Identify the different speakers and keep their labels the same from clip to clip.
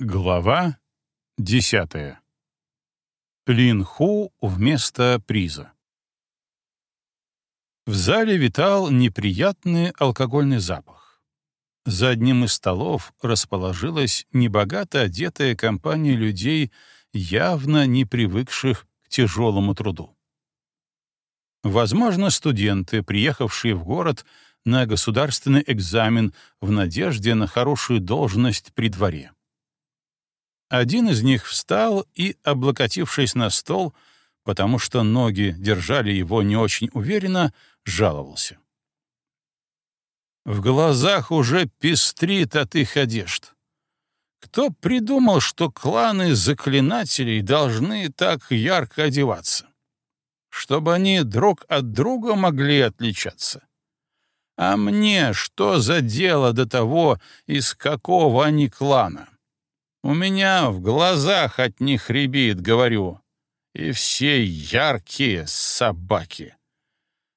Speaker 1: Глава десятая. Лин Ху вместо приза. В зале витал неприятный алкогольный запах. За одним из столов расположилась небогато одетая компания людей, явно не привыкших к тяжелому труду. Возможно, студенты, приехавшие в город на государственный экзамен в надежде на хорошую должность при дворе. Один из них встал и, облокотившись на стол, потому что ноги держали его не очень уверенно, жаловался. В глазах уже пестрит от их одежд. Кто придумал, что кланы заклинателей должны так ярко одеваться? Чтобы они друг от друга могли отличаться. А мне что за дело до того, из какого они клана? У меня в глазах от них рябит, говорю. И все яркие собаки.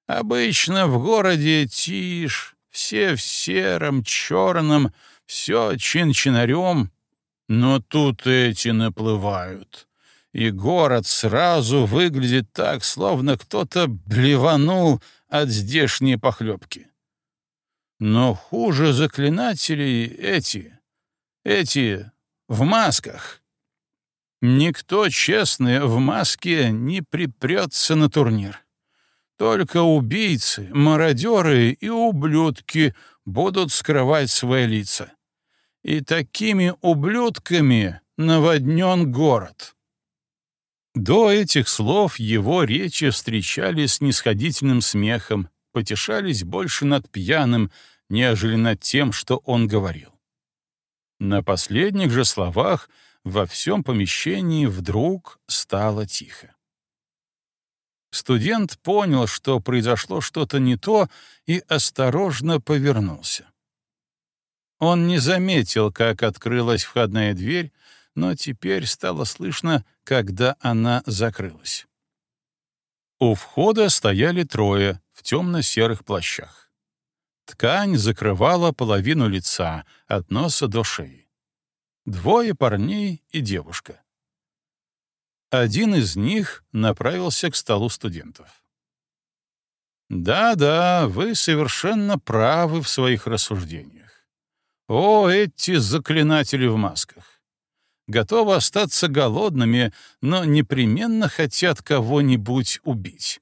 Speaker 1: Обычно в городе тишь, все в сером, черном, все чин-чинарем, но тут эти наплывают. И город сразу выглядит так, словно кто-то блеванул от здешней похлебки. Но хуже заклинателей эти, эти в масках. Никто честный в маске не припрется на турнир. Только убийцы, мародеры и ублюдки будут скрывать свои лица. И такими ублюдками наводнен город. До этих слов его речи встречали с нисходительным смехом, потешались больше над пьяным, нежели над тем, что он говорил. На последних же словах во всем помещении вдруг стало тихо. Студент понял, что произошло что-то не то, и осторожно повернулся. Он не заметил, как открылась входная дверь, но теперь стало слышно, когда она закрылась. У входа стояли трое в темно-серых плащах. Ткань закрывала половину лица, от носа до шеи. Двое парней и девушка. Один из них направился к столу студентов. «Да-да, вы совершенно правы в своих рассуждениях. О, эти заклинатели в масках! Готовы остаться голодными, но непременно хотят кого-нибудь убить.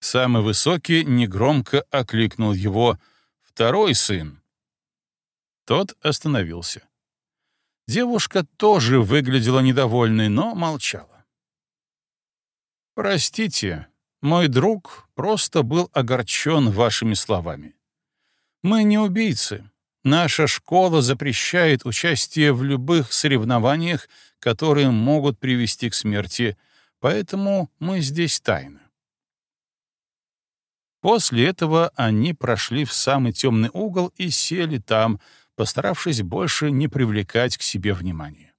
Speaker 1: Самый высокий негромко окликнул его «Второй сын». Тот остановился. Девушка тоже выглядела недовольной, но молчала. «Простите, мой друг просто был огорчен вашими словами. Мы не убийцы. Наша школа запрещает участие в любых соревнованиях, которые могут привести к смерти, поэтому мы здесь тайно. После этого они прошли в самый темный угол и сели там, постаравшись больше не привлекать к себе внимания.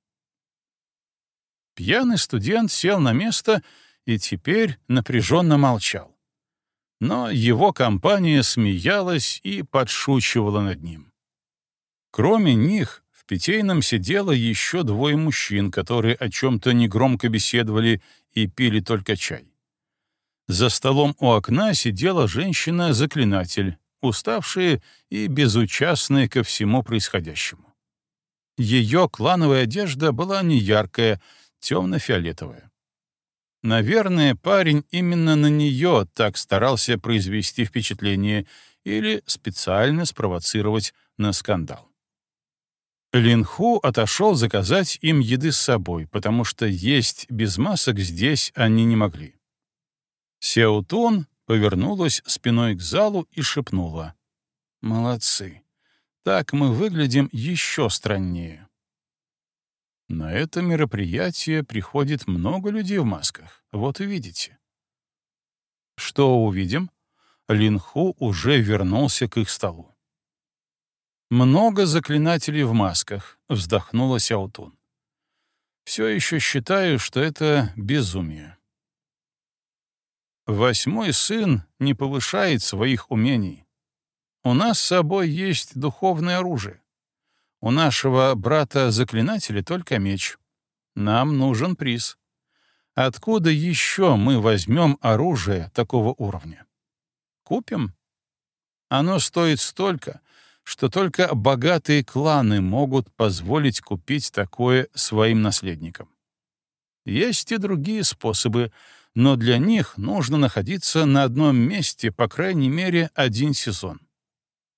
Speaker 1: Пьяный студент сел на место и теперь напряженно молчал. Но его компания смеялась и подшучивала над ним. Кроме них, в питейном сидело еще двое мужчин, которые о чем-то негромко беседовали и пили только чай. За столом у окна сидела женщина-заклинатель, уставшая и безучастная ко всему происходящему. Ее клановая одежда была неяркая, темно-фиолетовая. Наверное, парень именно на нее так старался произвести впечатление или специально спровоцировать на скандал. Линху отошел заказать им еды с собой, потому что есть без масок здесь они не могли. Сеутун повернулась спиной к залу и шепнула. «Молодцы. Так мы выглядим еще страннее». На это мероприятие приходит много людей в масках. Вот и видите. Что увидим? Линху уже вернулся к их столу. «Много заклинателей в масках», — вздохнула Сяутун. «Все еще считаю, что это безумие. Восьмой сын не повышает своих умений. У нас с собой есть духовное оружие. У нашего брата-заклинателя только меч. Нам нужен приз. Откуда еще мы возьмем оружие такого уровня? Купим? Оно стоит столько, что только богатые кланы могут позволить купить такое своим наследникам. Есть и другие способы, но для них нужно находиться на одном месте по крайней мере один сезон.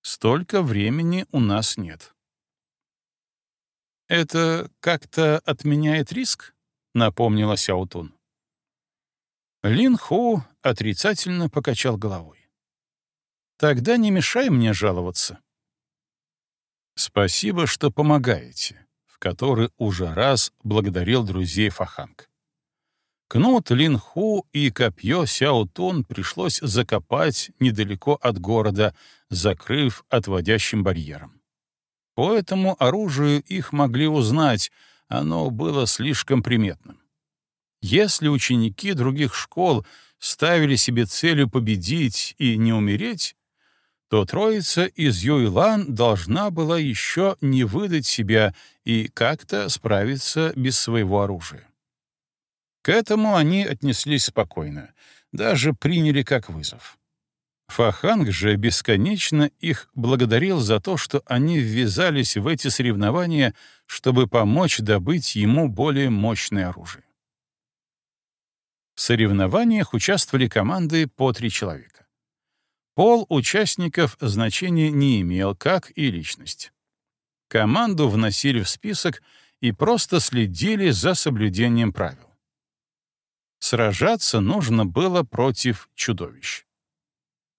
Speaker 1: Столько времени у нас нет. «Это как-то отменяет риск?» — напомнила Сяутун. Лин Ху отрицательно покачал головой. «Тогда не мешай мне жаловаться». «Спасибо, что помогаете», — в который уже раз благодарил друзей Фаханг. Кнут Лин Ху и копье Сяо Тун пришлось закопать недалеко от города, закрыв отводящим барьером. По этому оружию их могли узнать, оно было слишком приметным. Если ученики других школ ставили себе целью победить и не умереть, то троица из Юйлан должна была еще не выдать себя и как-то справиться без своего оружия. К этому они отнеслись спокойно, даже приняли как вызов. Фаханг же бесконечно их благодарил за то, что они ввязались в эти соревнования, чтобы помочь добыть ему более мощное оружие. В соревнованиях участвовали команды по три человека. Пол участников значения не имел, как и личность. Команду вносили в список и просто следили за соблюдением правил. Сражаться нужно было против чудовищ.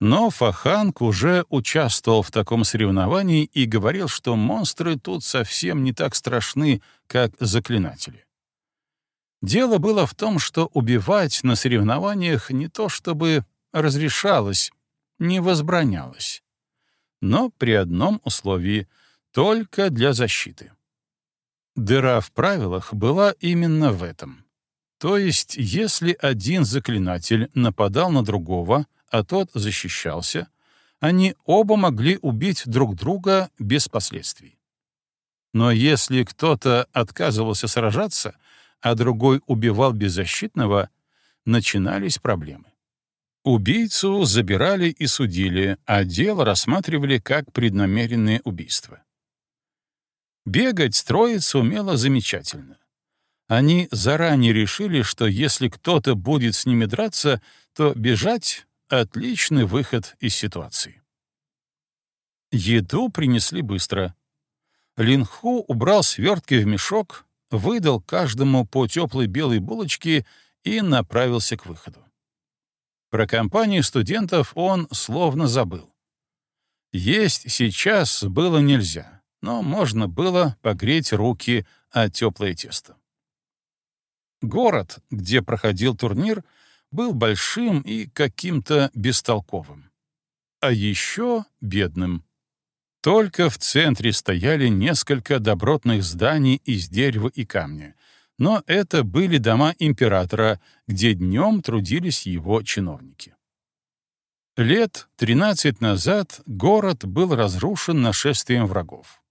Speaker 1: Но Фаханг уже участвовал в таком соревновании и говорил, что монстры тут совсем не так страшны, как заклинатели. Дело было в том, что убивать на соревнованиях не то чтобы разрешалось, не возбранялось. Но при одном условии — только для защиты. Дыра в правилах была именно в этом. То есть, если один заклинатель нападал на другого, а тот защищался, они оба могли убить друг друга без последствий. Но если кто-то отказывался сражаться, а другой убивал беззащитного, начинались проблемы. Убийцу забирали и судили, а дело рассматривали как преднамеренное убийство. Бегать строиться умело замечательно. Они заранее решили, что если кто-то будет с ними драться, то бежать Отличный выход из ситуации. Еду принесли быстро. Линху убрал свертки в мешок, выдал каждому по теплой белой булочке и направился к выходу. Про компанию студентов он словно забыл. Есть сейчас было нельзя, но можно было погреть руки о теплое тесто. Город, где проходил турнир — был большим и каким-то бестолковым. А еще бедным. Только в центре стояли несколько добротных зданий из дерева и камня, но это были дома императора, где днем трудились его чиновники. Лет 13 назад город был разрушен нашествием врагов.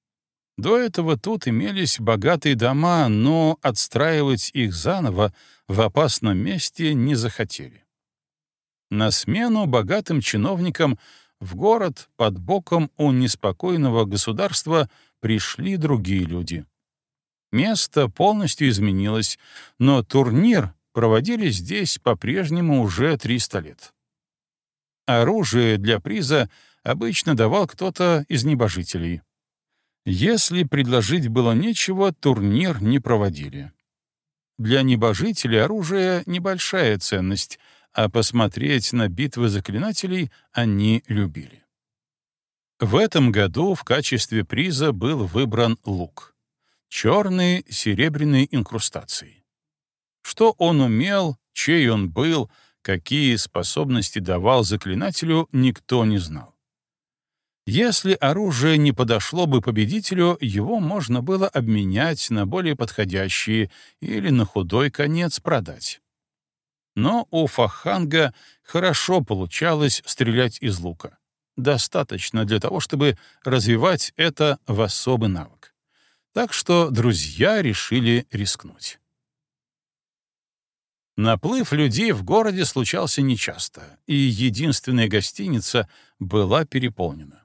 Speaker 1: До этого тут имелись богатые дома, но отстраивать их заново в опасном месте не захотели. На смену богатым чиновникам в город под боком у неспокойного государства пришли другие люди. Место полностью изменилось, но турнир проводили здесь по-прежнему уже 300 лет. Оружие для приза обычно давал кто-то из небожителей. Если предложить было нечего, турнир не проводили. Для небожителей оружие — небольшая ценность, а посмотреть на битвы заклинателей они любили. В этом году в качестве приза был выбран лук. Черные серебряные инкрустации. Что он умел, чей он был, какие способности давал заклинателю, никто не знал. Если оружие не подошло бы победителю, его можно было обменять на более подходящие или на худой конец продать. Но у Фаханга хорошо получалось стрелять из лука. Достаточно для того, чтобы развивать это в особый навык. Так что друзья решили рискнуть. Наплыв людей в городе случался нечасто, и единственная гостиница была переполнена.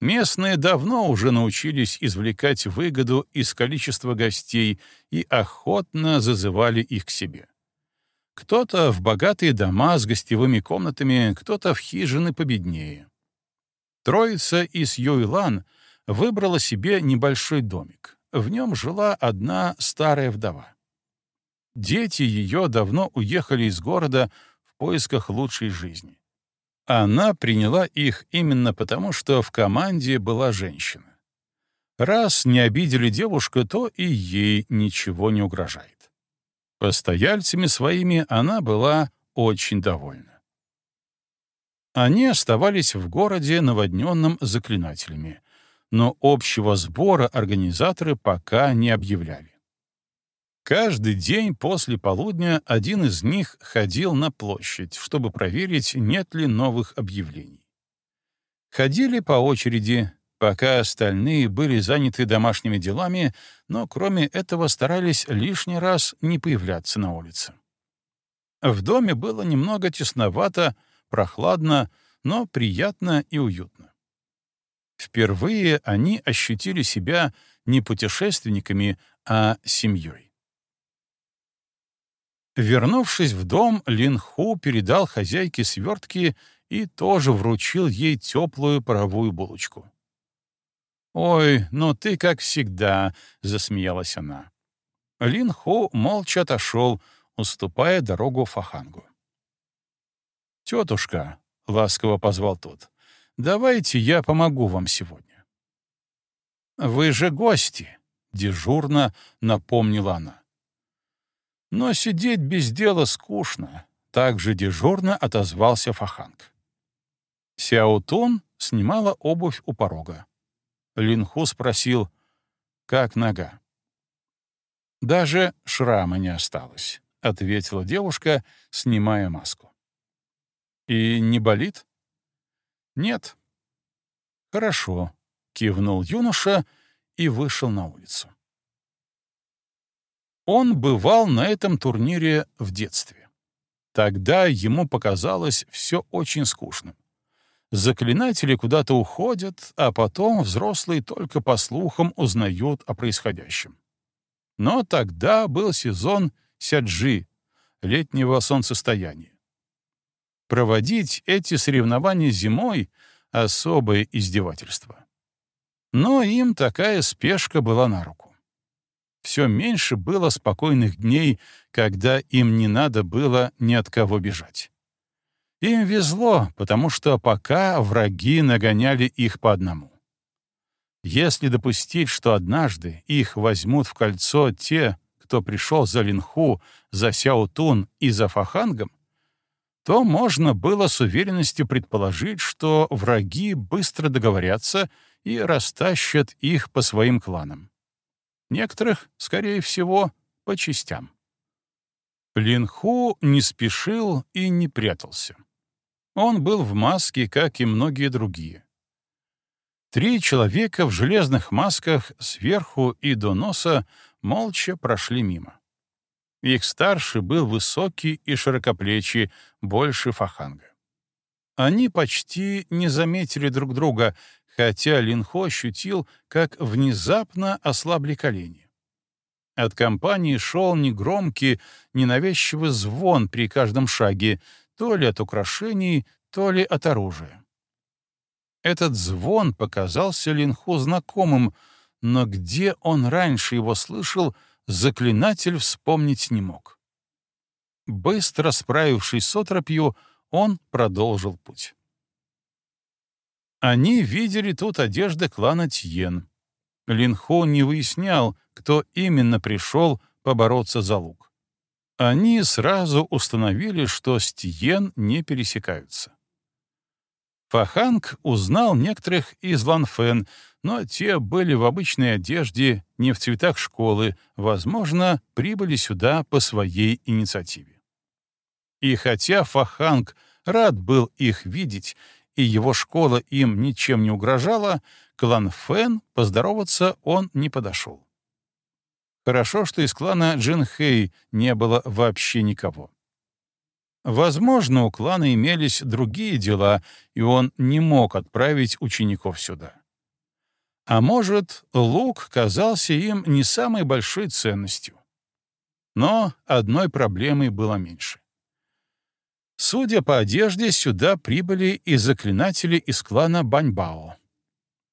Speaker 1: Местные давно уже научились извлекать выгоду из количества гостей и охотно зазывали их к себе. Кто-то в богатые дома с гостевыми комнатами, кто-то в хижины победнее. Троица из Юйлан выбрала себе небольшой домик. В нем жила одна старая вдова. Дети ее давно уехали из города в поисках лучшей жизни. Она приняла их именно потому, что в команде была женщина. Раз не обидели девушку, то и ей ничего не угрожает. Постояльцами своими она была очень довольна. Они оставались в городе, наводненном заклинателями, но общего сбора организаторы пока не объявляли. Каждый день после полудня один из них ходил на площадь, чтобы проверить, нет ли новых объявлений. Ходили по очереди, пока остальные были заняты домашними делами, но кроме этого старались лишний раз не появляться на улице. В доме было немного тесновато, прохладно, но приятно и уютно. Впервые они ощутили себя не путешественниками, а семьей. Вернувшись в дом, Лин Ху передал хозяйке свертки и тоже вручил ей теплую паровую булочку. «Ой, ну ты как всегда», — засмеялась она. Лин Ху молча отошел, уступая дорогу Фахангу. «Тетушка», — ласково позвал тот, — «давайте я помогу вам сегодня». «Вы же гости», — дежурно напомнила она. Но сидеть без дела скучно, так же дежурно отозвался Фаханг. Сяотун снимала обувь у порога. Линху спросил, как нога. «Даже шрама не осталось», — ответила девушка, снимая маску. «И не болит?» «Нет». «Хорошо», — кивнул юноша и вышел на улицу. Он бывал на этом турнире в детстве. Тогда ему показалось все очень скучным. Заклинатели куда-то уходят, а потом взрослые только по слухам узнают о происходящем. Но тогда был сезон сяджи, летнего солнцестояния. Проводить эти соревнования зимой — особое издевательство. Но им такая спешка была на руку все меньше было спокойных дней, когда им не надо было ни от кого бежать. Им везло, потому что пока враги нагоняли их по одному. Если допустить, что однажды их возьмут в кольцо те, кто пришел за Линху, за Сяотун и за Фахангом, то можно было с уверенностью предположить, что враги быстро договорятся и растащат их по своим кланам. Некоторых, скорее всего, по частям. Линху не спешил и не прятался. Он был в маске, как и многие другие. Три человека в железных масках сверху и до носа молча прошли мимо. Их старший был высокий и широкоплечий, больше фаханга. Они почти не заметили друг друга, хотя Линхо ощутил, как внезапно ослабли колени. От компании шел негромкий, ненавязчивый звон при каждом шаге, то ли от украшений, то ли от оружия. Этот звон показался Линху знакомым, но где он раньше его слышал, заклинатель вспомнить не мог. Быстро справившись с отропью, он продолжил путь. Они видели тут одежды клана Тьен. Линхо не выяснял, кто именно пришел побороться за лук. Они сразу установили, что с Тьен не пересекаются. Фаханг узнал некоторых из Ланфен, но те были в обычной одежде, не в цветах школы, возможно, прибыли сюда по своей инициативе. И хотя Фаханг рад был их видеть и его школа им ничем не угрожала, клан Фэн поздороваться он не подошел. Хорошо, что из клана Джин Хэй не было вообще никого. Возможно, у клана имелись другие дела, и он не мог отправить учеников сюда. А может, лук казался им не самой большой ценностью. Но одной проблемой было меньше. Судя по одежде, сюда прибыли и заклинатели из клана Баньбао.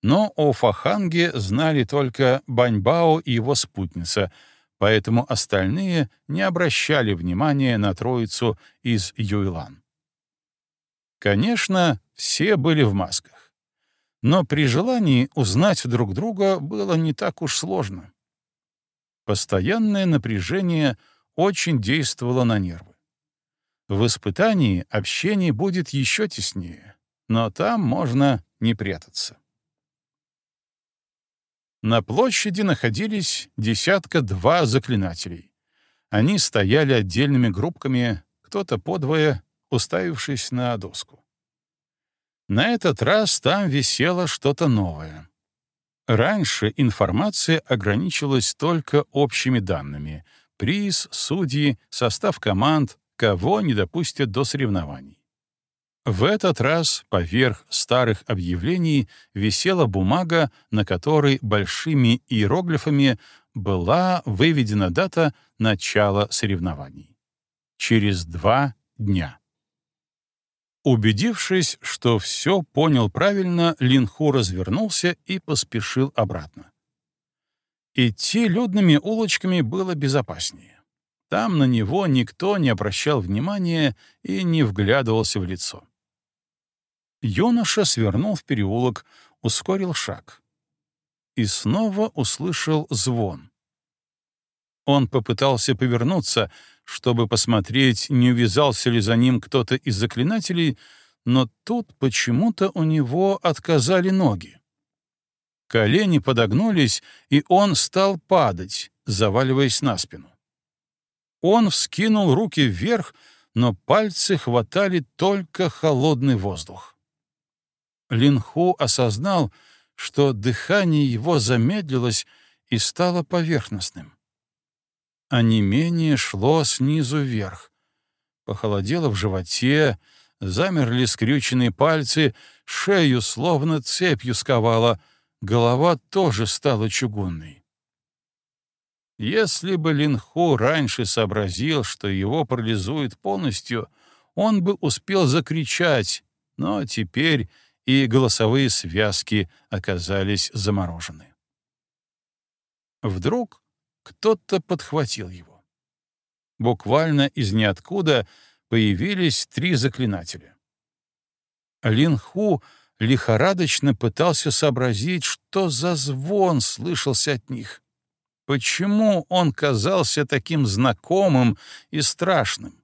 Speaker 1: Но о Фаханге знали только Баньбао и его спутница, поэтому остальные не обращали внимания на троицу из Юйлан. Конечно, все были в масках. Но при желании узнать друг друга было не так уж сложно. Постоянное напряжение очень действовало на нервы. В испытании общение будет еще теснее, но там можно не прятаться. На площади находились десятка-два заклинателей. Они стояли отдельными группками, кто-то подвое, уставившись на доску. На этот раз там висело что-то новое. Раньше информация ограничивалась только общими данными — приз, судьи, состав команд, кого не допустят до соревнований. В этот раз поверх старых объявлений висела бумага, на которой большими иероглифами была выведена дата начала соревнований. Через два дня. Убедившись, что все понял правильно, Линху развернулся и поспешил обратно. Идти людными улочками было безопаснее. Там на него никто не обращал внимания и не вглядывался в лицо. Юноша свернул в переулок, ускорил шаг. И снова услышал звон. Он попытался повернуться, чтобы посмотреть, не увязался ли за ним кто-то из заклинателей, но тут почему-то у него отказали ноги. Колени подогнулись, и он стал падать, заваливаясь на спину. Он вскинул руки вверх, но пальцы хватали только холодный воздух. Линху осознал, что дыхание его замедлилось и стало поверхностным а не менее шло снизу вверх. Похолодело в животе, замерли скрюченные пальцы, шею словно цепью сковала, голова тоже стала чугунной. Если бы Линху раньше сообразил, что его парализует полностью, он бы успел закричать, но теперь и голосовые связки оказались заморожены. Вдруг кто-то подхватил его. Буквально из ниоткуда появились три заклинателя. Лин Ху лихорадочно пытался сообразить, что за звон слышался от них. Почему он казался таким знакомым и страшным?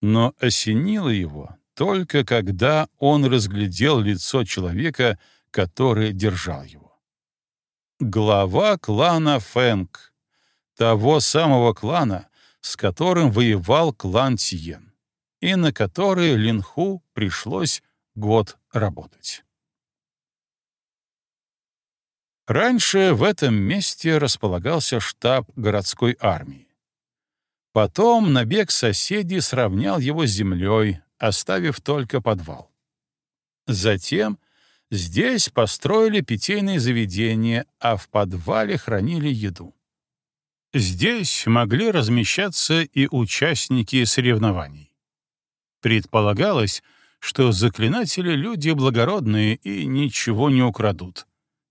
Speaker 1: Но осенило его только когда он разглядел лицо человека, который держал его. Глава клана Фэнг, того самого клана, с которым воевал клан Тиен, и на который Линху пришлось год работать. Раньше в этом месте располагался штаб городской армии. Потом набег соседей сравнял его с землей, оставив только подвал. Затем здесь построили питейные заведения, а в подвале хранили еду. Здесь могли размещаться и участники соревнований. Предполагалось, что заклинатели — люди благородные и ничего не украдут,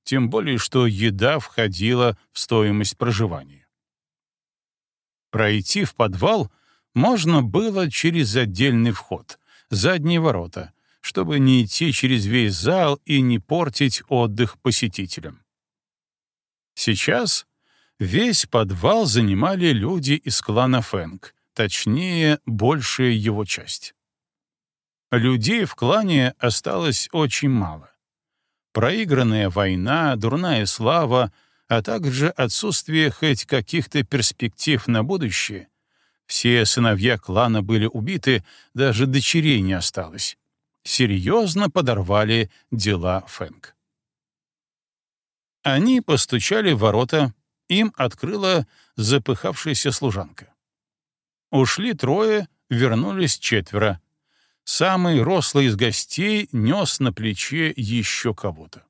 Speaker 1: тем более что еда входила в стоимость проживания. Пройти в подвал можно было через отдельный вход, задние ворота, чтобы не идти через весь зал и не портить отдых посетителям. Сейчас Весь подвал занимали люди из клана Фэнг, точнее, большая его часть. Людей в клане осталось очень мало. Проигранная война, дурная слава, а также отсутствие хоть каких-то перспектив на будущее. Все сыновья клана были убиты, даже дочерей не осталось. Серьезно подорвали дела Фэнг. Они постучали в ворота, им открыла запыхавшаяся служанка. Ушли трое, вернулись четверо. Самый рослый из гостей нес на плече еще кого-то.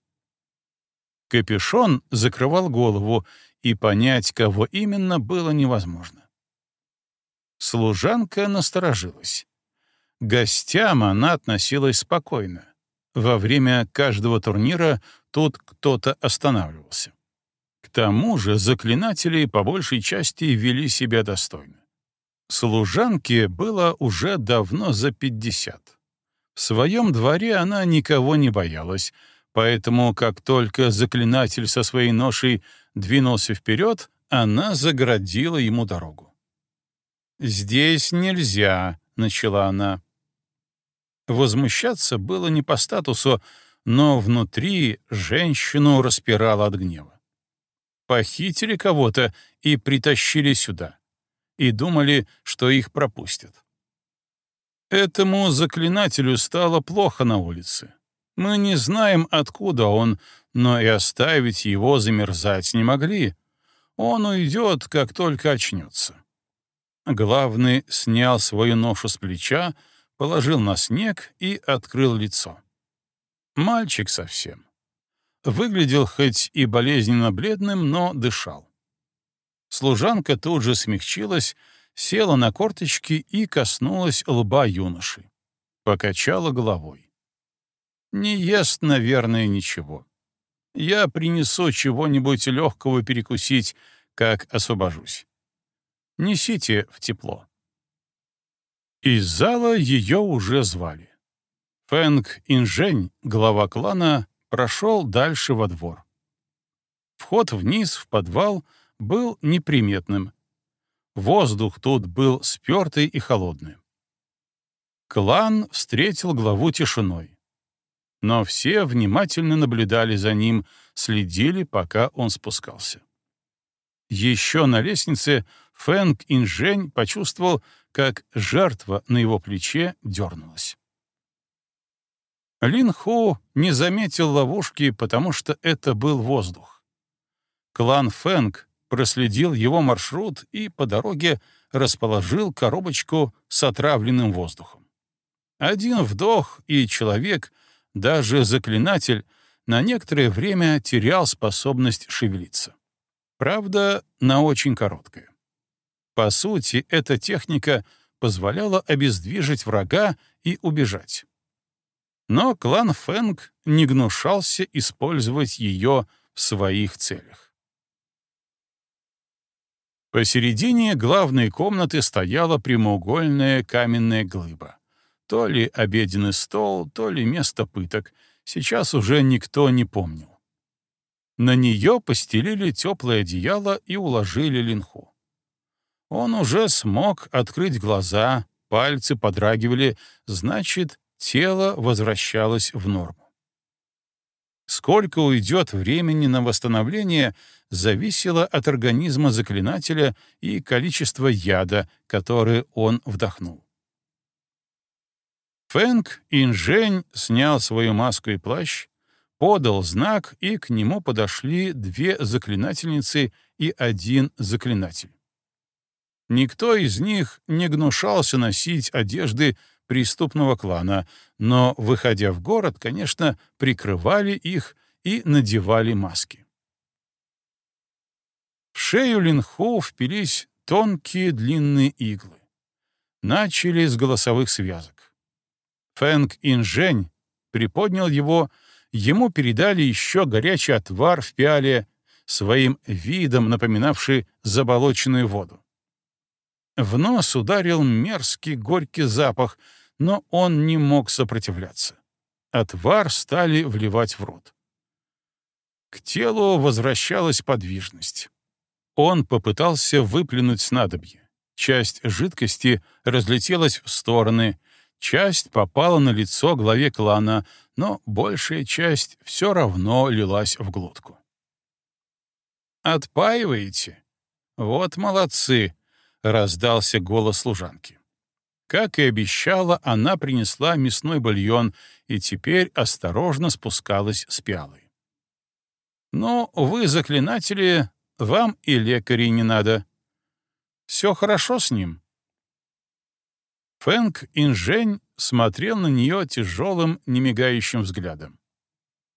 Speaker 1: Капюшон закрывал голову, и понять, кого именно, было невозможно. Служанка насторожилась. Гостям она относилась спокойно. Во время каждого турнира тут кто-то останавливался. К тому же заклинатели по большей части вели себя достойно. Служанке было уже давно за пятьдесят. В своем дворе она никого не боялась, поэтому как только заклинатель со своей ношей двинулся вперед, она загородила ему дорогу. «Здесь нельзя», — начала она. Возмущаться было не по статусу, но внутри женщину распирало от гнева. Похитили кого-то и притащили сюда. И думали, что их пропустят. Этому заклинателю стало плохо на улице. Мы не знаем, откуда он, но и оставить его замерзать не могли. Он уйдет, как только очнется. Главный снял свою ношу с плеча, положил на снег и открыл лицо. Мальчик совсем. Выглядел хоть и болезненно бледным, но дышал. Служанка тут же смягчилась, села на корточки и коснулась лба юноши. Покачала головой. «Не ест, наверное, ничего. Я принесу чего-нибудь легкого перекусить, как освобожусь. Несите в тепло». Из зала ее уже звали. Фэнг Инжень, глава клана, прошел дальше во двор. Вход вниз, в подвал, был неприметным. Воздух тут был спертый и холодный. Клан встретил главу тишиной. Но все внимательно наблюдали за ним, следили, пока он спускался. Еще на лестнице Фэнг Инжень почувствовал, как жертва на его плече дернулась. Лин Ху не заметил ловушки, потому что это был воздух. Клан Фэнг проследил его маршрут и по дороге расположил коробочку с отравленным воздухом. Один вдох, и человек, даже заклинатель, на некоторое время терял способность шевелиться. Правда, на очень короткое. По сути, эта техника позволяла обездвижить врага и убежать. Но клан Фэнг не гнушался использовать ее в своих целях. Посередине главной комнаты стояла прямоугольная каменная глыба. То ли обеденный стол, то ли место пыток. Сейчас уже никто не помнил. На нее постелили теплое одеяло и уложили линху. Он уже смог открыть глаза, пальцы подрагивали, значит, тело возвращалось в норму. Сколько уйдет времени на восстановление, зависело от организма заклинателя и количества яда, который он вдохнул. Фэнк Инжень снял свою маску и плащ, подал знак, и к нему подошли две заклинательницы и один заклинатель. Никто из них не гнушался носить одежды преступного клана, но, выходя в город, конечно, прикрывали их и надевали маски. В шею Линху впились тонкие длинные иглы. Начали с голосовых связок. Фэнг Инжень приподнял его ему передали еще горячий отвар в пиале, своим видом напоминавший заболоченную воду. В нос ударил мерзкий горький запах, но он не мог сопротивляться. Отвар стали вливать в рот. К телу возвращалась подвижность. Он попытался выплюнуть снадобье. Часть жидкости разлетелась в стороны, Часть попала на лицо главе клана, но большая часть все равно лилась в глотку. «Отпаиваете? Вот молодцы!» — раздался голос служанки. Как и обещала, она принесла мясной бульон и теперь осторожно спускалась с пиалой. Но вы, заклинатели, вам и лекарей не надо. Все хорошо с ним. Фэнк Инжень смотрел на нее тяжелым, немигающим взглядом.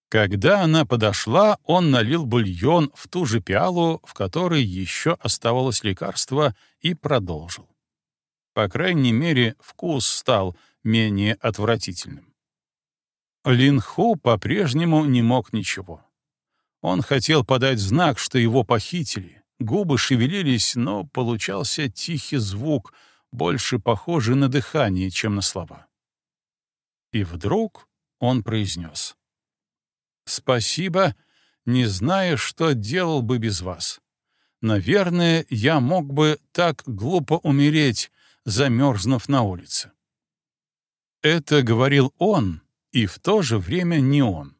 Speaker 1: Когда она подошла, он налил бульон в ту же пиалу, в которой еще оставалось лекарство, и продолжил. По крайней мере, вкус стал менее отвратительным. Лин Ху по-прежнему не мог ничего. Он хотел подать знак, что его похитили. Губы шевелились, но получался тихий звук, больше похожий на дыхание, чем на слова. И вдруг он произнес. «Спасибо, не знаю, что делал бы без вас. Наверное, я мог бы так глупо умереть, замерзнув на улице». Это говорил он, и в то же время не он.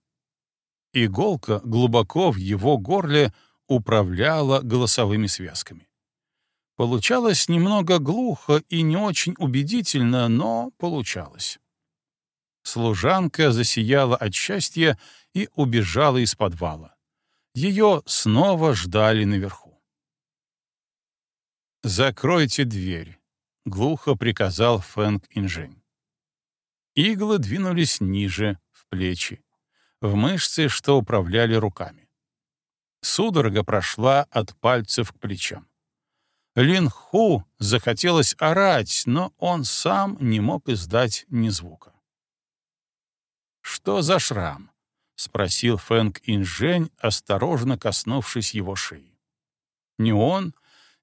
Speaker 1: Иголка глубоко в его горле управляла голосовыми связками. Получалось немного глухо и не очень убедительно, но получалось. Служанка засияла от счастья и убежала из подвала. Ее снова ждали наверху. «Закройте дверь», — глухо приказал Фэнк Инжень. Иглы двинулись ниже, в плечи в мышцы, что управляли руками. Судорога прошла от пальцев к плечам. Лин Ху захотелось орать, но он сам не мог издать ни звука. «Что за шрам?» — спросил Фэнк Инжень, осторожно коснувшись его шеи. Ни он,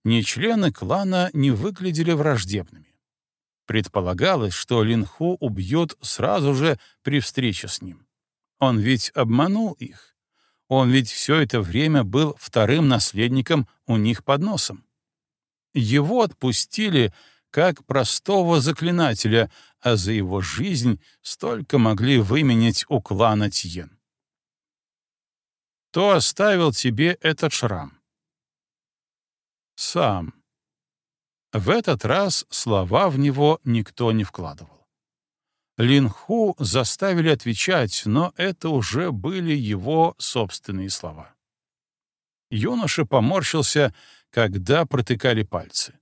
Speaker 1: ни члены клана не выглядели враждебными. Предполагалось, что Лин Ху убьет сразу же при встрече с ним. Он ведь обманул их. Он ведь все это время был вторым наследником у них под носом. Его отпустили как простого заклинателя, а за его жизнь столько могли выменять у клана Тьен. Кто оставил тебе этот шрам? Сам. В этот раз слова в него никто не вкладывал. Линху заставили отвечать, но это уже были его собственные слова. Юноша поморщился, когда протыкали пальцы.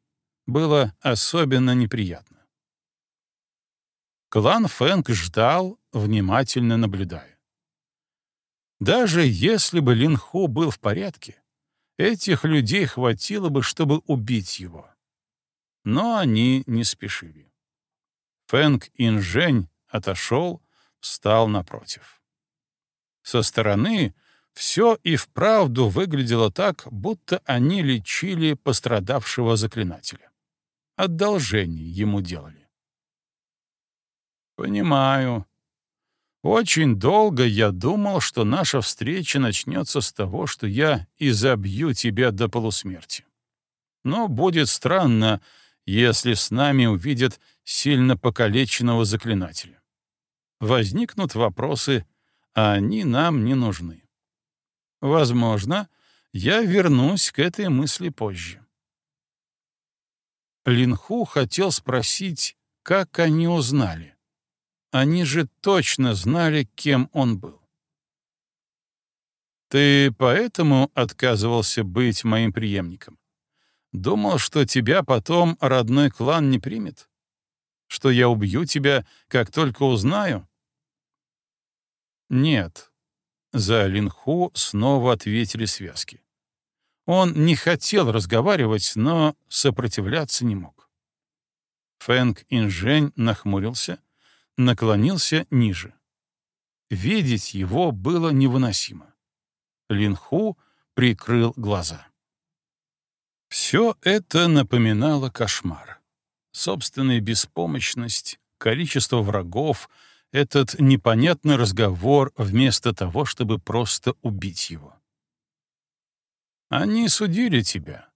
Speaker 1: Было особенно неприятно. Клан Фэнк ждал, внимательно наблюдая. Даже если бы Линху был в порядке, этих людей хватило бы, чтобы убить его. Но они не спешили. Фэнк Инжень отошел, встал напротив. Со стороны все и вправду выглядело так, будто они лечили пострадавшего заклинателя. Одолжение ему делали. «Понимаю. Очень долго я думал, что наша встреча начнется с того, что я изобью тебя до полусмерти. Но будет странно, если с нами увидят сильно покалеченного заклинателя. Возникнут вопросы, а они нам не нужны. Возможно, я вернусь к этой мысли позже. Линху хотел спросить, как они узнали. Они же точно знали, кем он был. «Ты поэтому отказывался быть моим преемником?» Думал, что тебя потом родной клан не примет? Что я убью тебя, как только узнаю? Нет. За Линху снова ответили связки. Он не хотел разговаривать, но сопротивляться не мог. Фэнк Инжень нахмурился, наклонился ниже. Видеть его было невыносимо. Линху прикрыл глаза. Все это напоминало кошмар. Собственная беспомощность, количество врагов, этот непонятный разговор вместо того, чтобы просто убить его. Они судили тебя.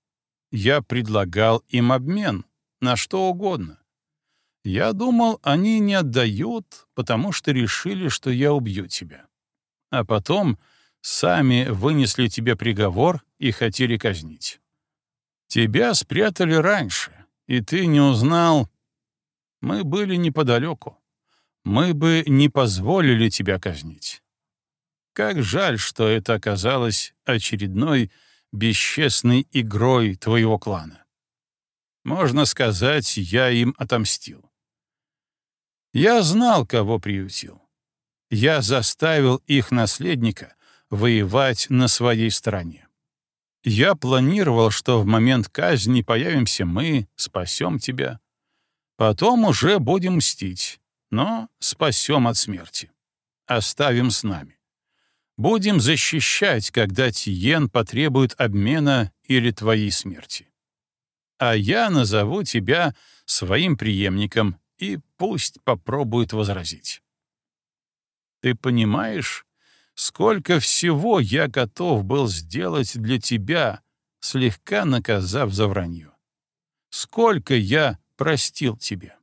Speaker 1: Я предлагал им обмен на что угодно. Я думал, они не отдают, потому что решили, что я убью тебя. А потом сами вынесли тебе приговор и хотели казнить. Тебя спрятали раньше, и ты не узнал. Мы были неподалеку. Мы бы не позволили тебя казнить. Как жаль, что это оказалось очередной бесчестной игрой твоего клана. Можно сказать, я им отомстил. Я знал, кого приютил. Я заставил их наследника воевать на своей стороне. Я планировал, что в момент казни появимся мы, спасем тебя. Потом уже будем мстить, но спасем от смерти. Оставим с нами. Будем защищать, когда Тиен потребует обмена или твоей смерти. А я назову тебя своим преемником, и пусть попробует возразить. Ты понимаешь, сколько всего я готов был сделать для тебя, слегка наказав за вранье? Сколько я простил тебе?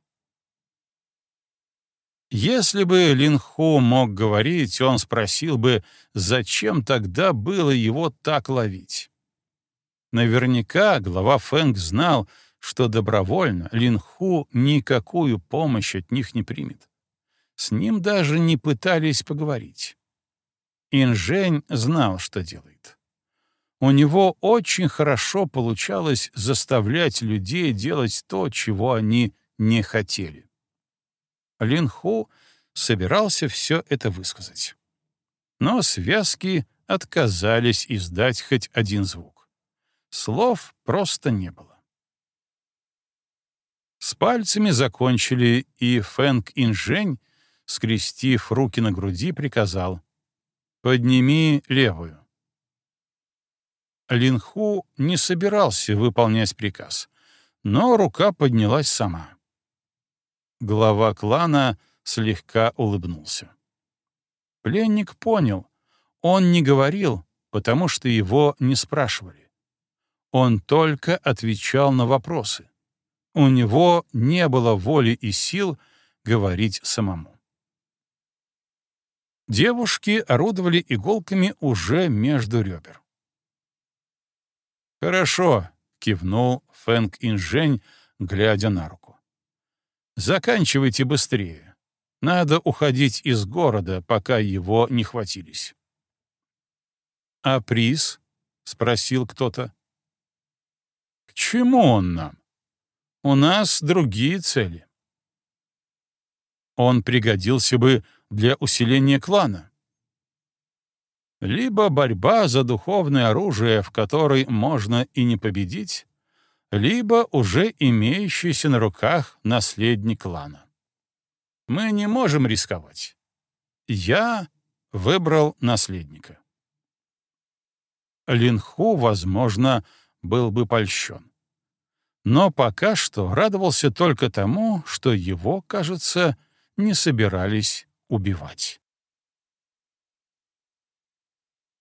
Speaker 1: Если бы Линху мог говорить, он спросил бы, зачем тогда было его так ловить. Наверняка глава Фэнг знал, что добровольно Линху никакую помощь от них не примет. С ним даже не пытались поговорить. Инжень знал, что делает. У него очень хорошо получалось заставлять людей делать то, чего они не хотели. Лин Ху собирался все это высказать. Но связки отказались издать хоть один звук. Слов просто не было. С пальцами закончили, и Фэнк Инжень, скрестив руки на груди, приказал «Подними левую». Линху не собирался выполнять приказ, но рука поднялась сама. Глава клана слегка улыбнулся. Пленник понял, он не говорил, потому что его не спрашивали. Он только отвечал на вопросы. У него не было воли и сил говорить самому. Девушки орудовали иголками уже между ребер. «Хорошо», — кивнул Фэнк Инжень, глядя на руку. Заканчивайте быстрее. Надо уходить из города, пока его не хватились. — А приз? — спросил кто-то. — К чему он нам? У нас другие цели. Он пригодился бы для усиления клана. Либо борьба за духовное оружие, в которой можно и не победить, либо уже имеющийся на руках наследник клана. Мы не можем рисковать. Я выбрал наследника. Линху, возможно, был бы польщен. Но пока что радовался только тому, что его, кажется, не собирались убивать.